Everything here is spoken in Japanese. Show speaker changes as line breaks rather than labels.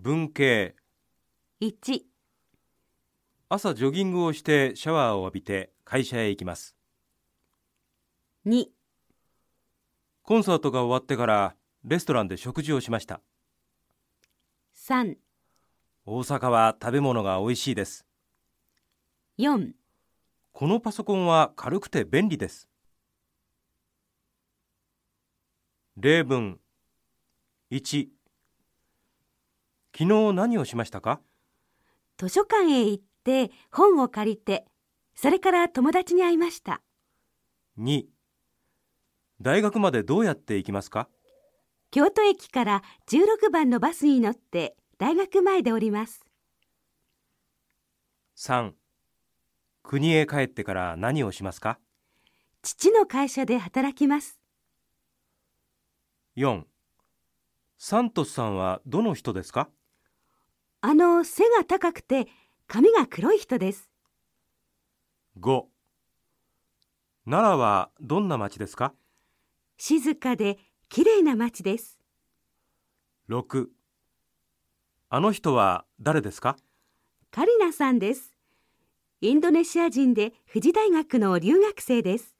文系。
1、
朝ジョギングをしてシャワーを浴びて会社へ行きます。
2、
コンサートが終わってからレストランで食事をしました。
3、
大阪は食べ物が美味しいです。
4
このパソコンは軽くて便利です。例文。1昨日何をしましたか？
図書館へ行って本を借りてそれから友達に会いました。
2大学までどうやって行きますか？
京都駅から16番のバスに乗って大学前で降ります。
3国へ帰ってから何をしますか？
父の会社で働きます。
4サントスさんはどの人ですか？
あの背が高くて髪が黒い人です。
5奈良はどんな町ですか？
静かで綺麗な街です。
6あの人は誰ですか？
カリナさんです。インドネシア人で富士大学の留学生です